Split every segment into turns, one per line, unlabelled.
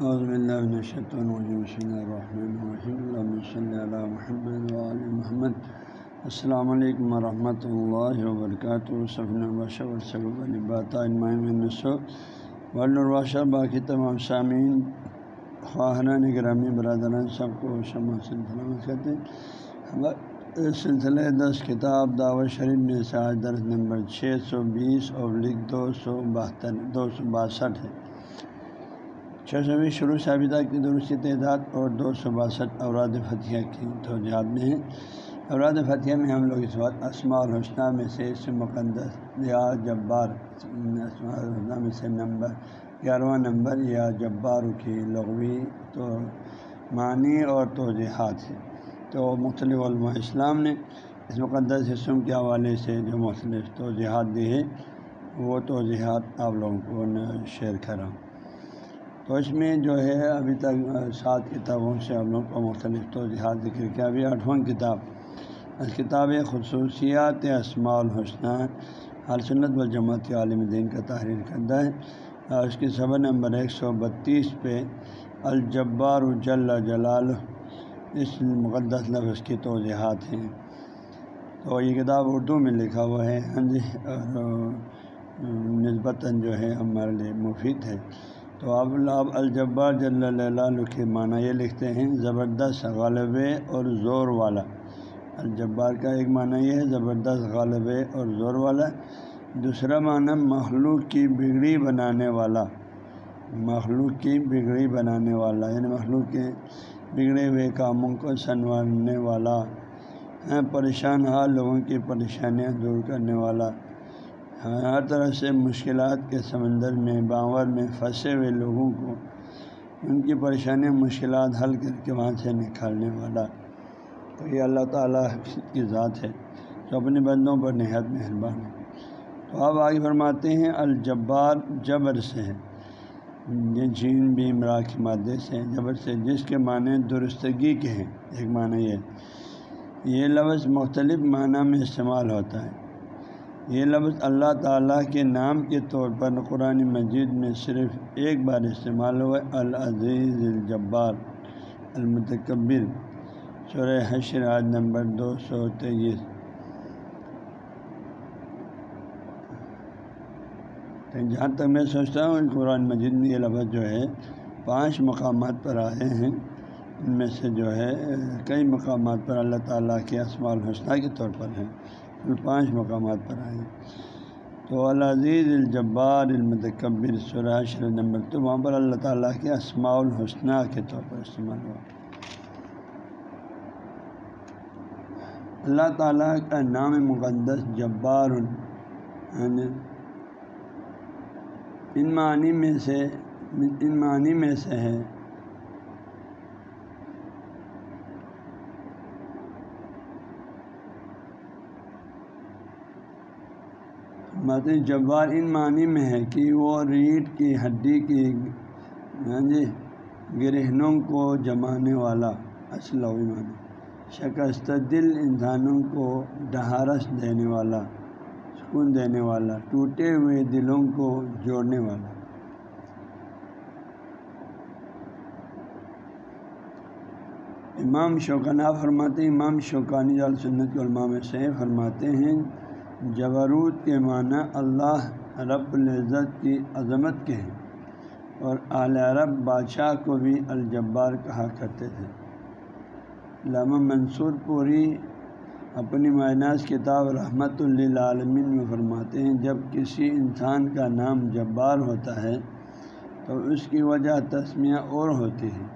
محمد محمد. السلام علیکم ورحمۃ اللہ وبرکاتہ ورثہ باقی تمام سامعین خواہران گرامی، برادران سب کو شمع سلامت کرتے ہیں. سلسلہ دس کتاب دعوت شریف میں سے آج درس نمبر چھ سو بیس ابلک دو سو بہتر دو سو باسٹھ ہے۔ چھ سو بیس شروع ثابتہ کی درست تعداد اور دو سو باسٹھ اوراد فتح کی توجہات میں ہیں۔ اوراد فتح میں ہم لوگ اس وقت اسماء الحسنہ میں سے اس مقدس یا جبار اسماء الحسنہ میں سے نمبر گیارہواں نمبر یا جبار کی لغوی تو معنی اور توجہات ہے تو مختلف علماء اسلام نے اس مقدس حصوں کے حوالے سے جو مختلف توجہات دی ہے وہ توجہات آپ لوگوں کو شیئر کرا تو اس میں جو ہے ابھی تک سات کتابوں سے ہم لوگ کو مختلف توجہات ذکر کیا۔ ابھی آٹھواں کتاب۔ اس کتاب خصوصیات اسماع الحسنہ سنت و جماعت عالم دین کا تحریر کردہ ہے۔ اور اس کی صبر نمبر ایک سو بتیس پہ الجبار جل جلال اس مقدس لفظ کی توجہات ہیں۔ تو یہ کتاب اردو میں لکھا ہوا ہے۔ ہاں جی اور نسبتاً جو ہے ہمارے لیے مفید ہے۔ تو اب لاب الجبار جل اللہ کے معنی یہ لکھتے ہیں، زبردست غالب اور زور والا۔ الجبار کا ایک معنی یہ ہے، زبردست غالب اور زور والا۔ دوسرا معنی، مخلوق کی بگڑی بنانے والا۔ مخلوق کی بگڑی بنانے والا یعنی مخلوق کے بگڑے ہوئے کاموں کو سنوارنے والا۔ ہاں، پریشان حال، لوگوں کی پریشانیاں دور کرنے والا۔ ہر طرح سے مشکلات کے سمندر میں، باور میں پھنسے ہوئے لوگوں کو ان کی پریشانی مشکلات حل کر کے وہاں سے نکالنے والا۔ تو یہ اللہ تعالیٰ کی ذات ہے جو اپنے بندوں پر نہایت مہربان ہے۔ تو آپ آگے فرماتے ہیں، الجبار جبر سے ہے۔ یہ جھین بھی کی مادے سے جبر سے جس کے معنی درستگی کے ہیں۔ ایک معنی یہ یہ لفظ مختلف معنی میں استعمال ہوتا ہے۔ یہ لفظ اللہ تعالیٰ کے نام کے طور پر قرآن مجید میں صرف ایک بار استعمال ہوا العزیز الجبار، المتکبر شرح حشر آج نمبر دو سو تیئیس۔ جہاں تک میں سوچتا ہوں قرآن مجید میں یہ لفظ جو ہے، پانچ مقامات پر آئے ہیں۔ ان میں سے جو ہے، کئی مقامات پر اللہ تعالیٰ کے اسماع الحسنہ کے طور پر ہیں۔ پانچ مقامات پر آئے تو العزیز الجبار المتکبر سراشر نمبر تو وہاں پر اللہ تعالیٰ کے اسماع الحسنہ کے طور پر استعمال ہوا۔ اللہ تعالیٰ کا نام مقدس جبار ان معنی میں سے، ان معنی میں سے ہے بات جبار ان معنی میں ہے کہ وہ ریڑھ کی ہڈی کی ہاں جی گرہنوں کو جمانے والا اصل معنی۔ شکست دل انسانوں کو ڈہارس دینے والا، سکون دینے والا، ٹوٹے ہوئے دلوں کو جوڑنے والا۔ امام شوکانہ فرماتے امام شوکانی جال سنت علماء میں سے فرماتے ہیں جبروت کے معنی اللہ رب العزت کی عظمت کے ہیں اور اعلیٰ رب بادشاہ کو بھی الجبار کہا کرتے تھے۔ علامہ منصور پوری اپنی معناس کتاب رحمت للعالمین میں فرماتے ہیں، جب کسی انسان کا نام جبار ہوتا ہے تو اس کی وجہ تسمیہ اور ہوتی ہے۔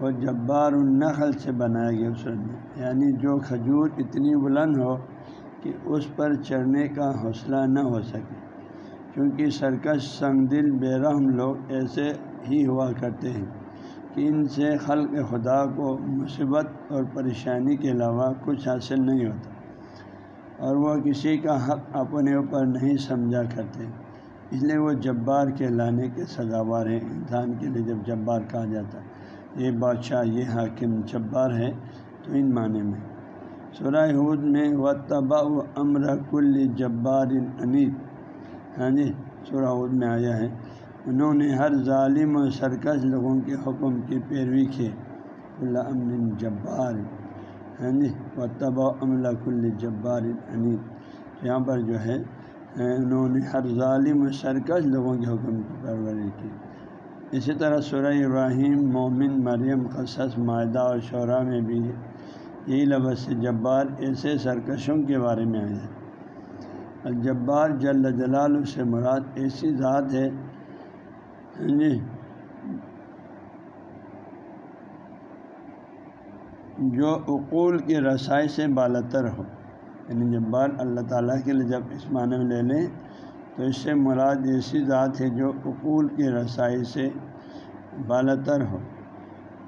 وہ جبار النخل سے بنایا گیا، اس میں یعنی جو کھجور اتنی بلند ہو کہ اس پر چڑھنے کا حوصلہ نہ ہو سکے۔ کیونکہ سرکش سنگ دل بے رحم لوگ ایسے ہی ہوا کرتے ہیں کہ ان سے خلق خدا کو مصیبت اور پریشانی کے علاوہ کچھ حاصل نہیں ہوتا اور وہ کسی کا حق اپنے اوپر نہیں سمجھا کرتے۔ اس لیے وہ جبار کے لانے کے سزاوار ہیں۔ انسان کے لیے جب جبار کہا جاتا ہے یہ بادشاہ، یہ حاکم جبار ہے تو ان معنی میں۔ سورہ حود میں و تبا امر کل جبار انیت ہاں جی سورہ حود میں آیا ہے۔ انہوں نے ہر ظالم و سرکش لوگوں کے حکم کی پیروی کی۔ اللہ امن جبار۔ ہاں جی و تب و عملہ کل جبار یہاں پر جو ہے، انہوں نے ہر ظالم و سرکش لوگوں کے حکم کی پروری کی۔ اسی طرح سورہ ابراہیم، مومن مریم، قصص معدہ اور شعراء میں بھی یہی لفظ جبار ایسے سرکشوں کے بارے میں آیا الجبار جل جلال سے مراد ایسی ذات ہے جی جو اقول کی رسائی سے بالتر ہو۔ یعنی جبار اللہ تعالیٰ کے لیے جب اس معنی میں لے لیں، تو اس سے مراد ایسی ذات ہے جو اقول کی رسائی سے بالتر ہو۔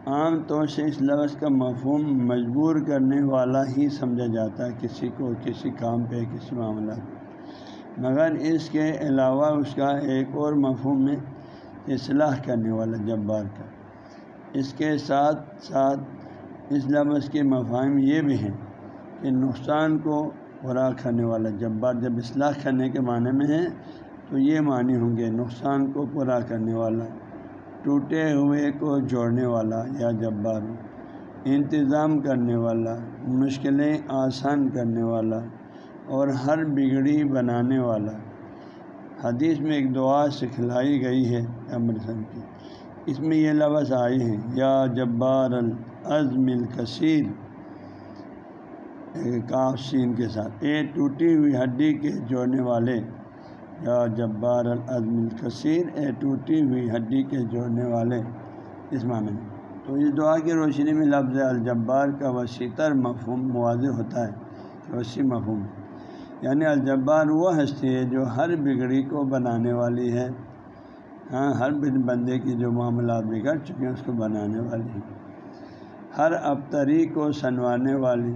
عام طور سے اس لفظ کا مفہوم مجبور کرنے والا ہی سمجھا جاتا ہے، کسی کو کسی کام پہ، کسی معاملہ مگر اس کے علاوہ اس کا ایک اور مفہوم ہے، اصلاح کرنے والا، جبار کا۔ اس کے ساتھ ساتھ اس لفظ کے مفاہم یہ بھی ہیں کہ نقصان کو پورا کرنے والا، جبار جب اصلاح کرنے کے معنی میں ہے تو یہ معنی ہوں گے نقصان کو پورا کرنے والا۔ ٹوٹے ہوئے کو جوڑنے والا یا جبار، انتظام کرنے والا، مشکلیں آسان کرنے والا اور ہر بگڑی بنانے والا۔ حدیث میں ایک دعا سکھلائی گئی ہے امرسن کی۔ اس میں یہ لفظ آئے ہیں، یا جبار العزم الکثیر۔ کافسین کے ساتھ، اے ٹوٹی ہوئی ہڈی کے جوڑنے والے یا جبار العزم الکثیر اے ٹوٹی ہوئی ہڈی کے جوڑنے والے اس معنی میں۔ تو اس دعا کی روشنی میں لفظ الجبار کا وسیع تر مفہوم مواضح ہوتا ہے، وسیع مفہوم۔ یعنی الجبار وہ ہستی ہے جو ہر بگڑی کو بنانے والی ہے۔ ہاں ہر بندے کی جو معاملات بگڑ چکے ہیں، اس کو بنانے والی ہے ہر ابتری کو سنوانے والی۔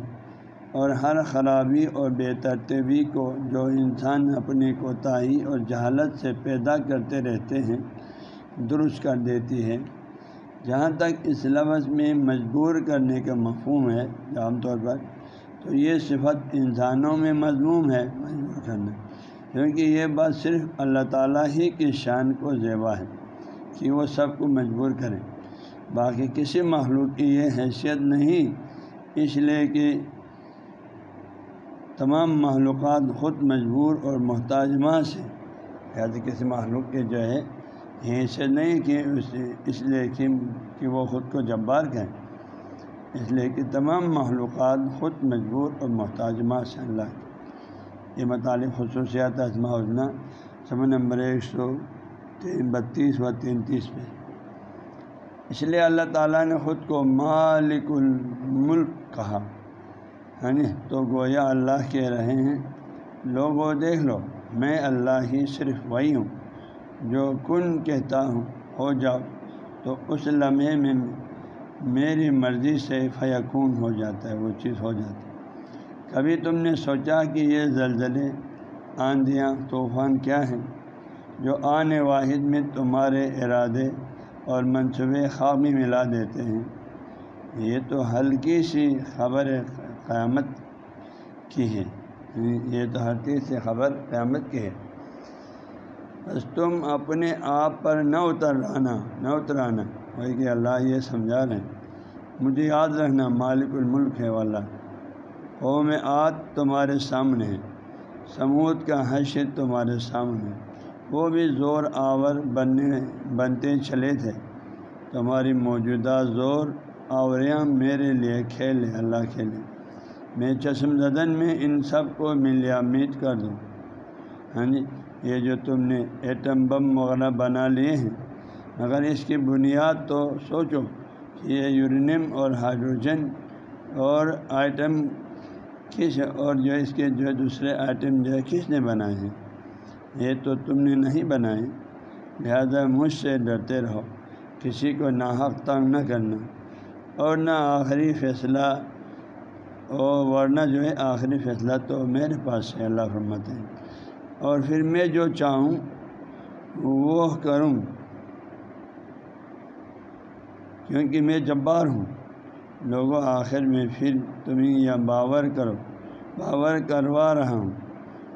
اور ہر خرابی اور بے ترتیبی کو جو انسان اپنی کوتاہی اور جہالت سے پیدا کرتے رہتے ہیں، درست کر دیتی ہے۔ جہاں تک اس لفظ میں مجبور کرنے کا مفہوم ہے، عام طور پر تو یہ صفت انسانوں میں مضموم ہے، مجبور کرنا۔ کیونکہ یہ بات صرف اللہ تعالیٰ ہی کی شان کو زیبا ہے کہ وہ سب کو مجبور کریں باقی کسی مخلوق کی یہ حیثیت نہیں، اس لیے کہ تمام معلومات خود مجبور اور محتاجمہ سے۔ یعنی کسی معلوم کے جو ہے حیثیت نہیں کہ اس لیے کہ وہ خود کو جبار کہیں۔ اس لیے کہ تمام معلومات خود مجبور اور محتاجمہ سے اللہ کی۔ یہ متعلق خصوصیات ازما اجنا سب نمبر ایک سو تین، بتیس و تینتیس پہ اس لیے اللہ تعالیٰ نے خود کو مالک الملک کہا۔ ہے نا تو گویا اللہ کہہ رہے ہیں لوگوں دیکھ لو، میں اللہ ہی صرف وہی ہوں جو کن کہتا ہوں، ہو جاؤ۔ تو اس لمحے میں میری مرضی سے فیقون ہو جاتا ہے، وہ چیز ہو جاتی۔ ہے کبھی تم نے سوچا کہ یہ زلزلے آندھیاں طوفان کیا ہیں؟ جو آنے واحد میں تمہارے ارادے اور منصوبے خوامی ملا دیتے ہیں۔ یہ تو ہلکی سی خبر قیامت کی ہے یہ تو ہلکی سی خبر قیامت کی ہے۔ بس تم اپنے آپ پر نہ اتر آنا، نہ اترانا وہی کہ اللہ یہ سمجھا رہے ہیں۔ مجھے یاد رکھنا، مالک الملک ہے والا۔ قوم آت تمہارے سامنے ہے۔ سمود کا حشر تمہارے سامنے وہ بھی زور آور بننے، بنتے چلے تھے۔ تمہاری موجودہ زور آوریاں میرے لیے کھیلے اللہ کھیلے۔ میں چشم زدن میں ان سب کو ملیا میٹ کر دوں۔ ہاں جی یہ جو تم نے ایٹم بم وغیرہ بنا لیے ہیں، مگر اس کی بنیاد تو سوچو کہ یہ یورینیم اور ہائیڈروجن اور آئٹم کس اور جو اس کے جو دوسرے آئٹم جو ہے کس نے بنائے ہیں؟ یہ تو تم نے نہیں بنائے۔ لہذا مجھ سے ڈرتے رہو، کسی کو ناحق تنگ نہ کرنا اور نہ آخری فیصلہ اور ورنہ جو ہے آخری فیصلہ تو میرے پاس ہے، اللہ فرمت ہے اور پھر میں جو چاہوں، وہ کروں۔ کیونکہ میں جبار ہوں۔ لوگوں آخر میں پھر تمہیں یہ باور کرو۔ باور کروا رہا ہوں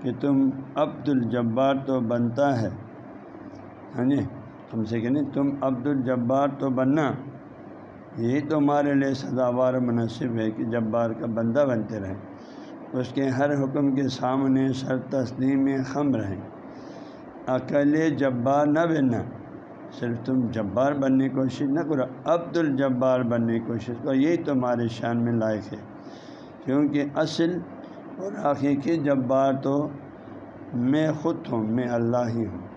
کہ تم عبد الجبار تو بنتا ہے۔ ہاں جی تم سے کہ نہیں تم عبد الجبار تو بننا۔ یہی تو ہمارے لیے سداوار مناسب ہے کہ جبار کا بندہ بنتے رہیں اس کے ہر حکم کے سامنے سر تسلیم خم رہیں۔ اکیلے جبار نہ بننا، صرف تم جبار بننے کی کوشش نہ کرو عبد الجبار بننے کی کوشش کرو، یہی تمہارے شان میں لائق ہے۔ کیونکہ اصل اور حقیقی جبار تو میں خود ہوں، میں اللہ ہی ہوں۔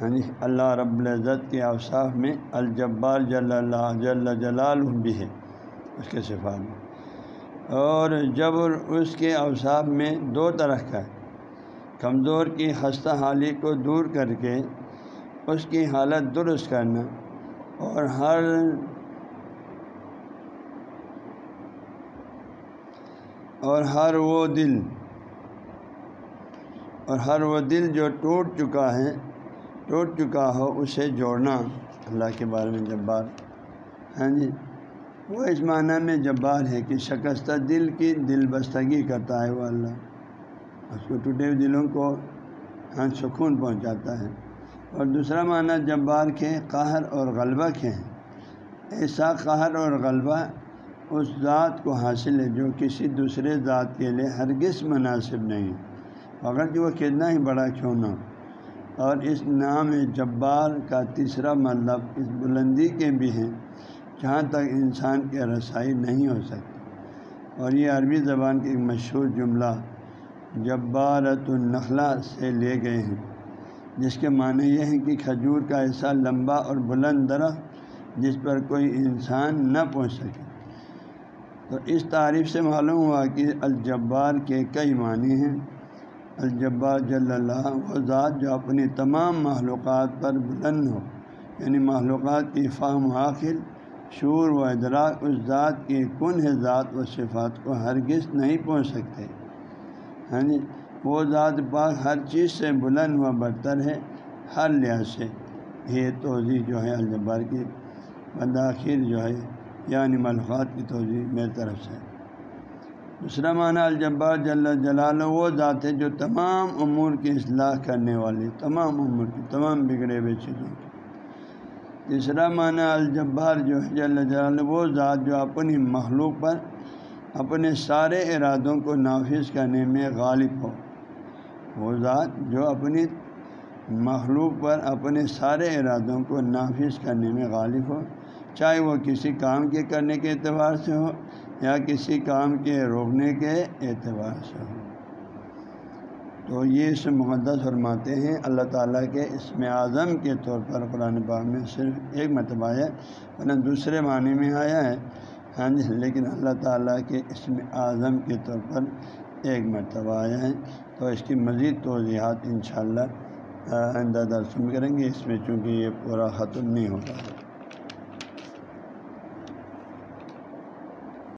یعنی اللہ رب العزت کے اوصاف میں الجبار جل اللہ جل جلال بھی ہے، اس کے صفات میں۔ اور جب اس کے اوصاف میں دو طرح کا ہے، کمزور کی خستہ حالی کو دور کر کے اس کی حالت درست کرنا اور ہر اور ہر وہ دل، اور ہر وہ دل جو ٹوٹ چکا ہے ٹوٹ چکا ہو، اسے جوڑنا۔ اللہ کے بارے میں جبار۔ ہاں جی وہ اس معنی میں جبار ہے کہ شکستہ دل کی دل بستگی کرتا ہے وہ اللہ۔ اس کو ٹوٹے ہوئے دلوں کو ہاں سکون پہنچاتا ہے۔ اور دوسرا معنی جبار کے قہر اور غلبہ کے ہیں۔ ایسا قہر اور غلبہ اس ذات کو حاصل ہے جو کسی دوسرے ذات کے لیے ہرگز مناسب نہیں۔ اگر کہ وہ کتنا ہی بڑا کیوں نہ ہو۔ اور اس نام جبار کا تیسرا مطلب اس بلندی کے بھی ہیں، جہاں تک انسان کی رسائی نہیں ہو سکتی۔ اور یہ عربی زبان کی ایک مشہور جملہ جبارت النخلا سے لے گئے ہیں، جس کے معنی یہ ہیں کہ کھجور کا ایسا لمبا اور بلند درخت جس پر کوئی انسان نہ پہنچ سکے۔ تو اس تعریف سے معلوم ہوا کہ الجبار کے کئی معنی ہیں۔ الجبا جل اللہ وہ ذات جو اپنی تمام معلومات پر بلند ہو یعنی معلومات کی فہم حاصل شور و ادراک اس ذات کی کن ہے ذات و صفات کو ہرگز نہیں پہنچ سکتے۔ ہاں جی وہ ذات پاک ہر چیز سے بلند و برتر ہے، ہر لحاظ سے۔ یہ توضیع جو ہے الجبار کی بنداخیر جو ہے یعنی ملخات کی توضیع میری طرف سے۔ دوسرا معنی الجبار جل جلال وہ ذات ہے جو تمام امور کی اصلاح کرنے والی، تمام امور کی، تمام بگڑے ہوئے چیزوں کی۔ تیسرا معنی الجبار جو ہے، جل جلال وہ ذات جو اپنی مخلوق پر اپنے سارے ارادوں کو نافذ کرنے میں غالب ہو۔ وہ ذات جو اپنی مخلوق پر اپنے سارے ارادوں کو نافذ کرنے میں غالب ہو، چاہے وہ کسی کام کے کرنے کے اعتبار سے ہو یا کسی کام کے روکنے کے اعتبار سے۔ ہو تو یہ اس مقدس فرماتے ہیں، اللہ تعالیٰ کے اسم اعظم کے طور پر قرآن پاک میں صرف ایک مرتبہ ہے، ورنہ دوسرے معنی میں آیا ہے۔ ہاں جی لیکن اللہ تعالیٰ کے اسم اعظم کے طور پر ایک مرتبہ آیا ہے۔ تو اس کی مزید توضیحات انشاءاللہ شاء اللہ آئندہ درس میں کریں گے۔ اس میں چونکہ یہ پورا ختم نہیں ہوگا۔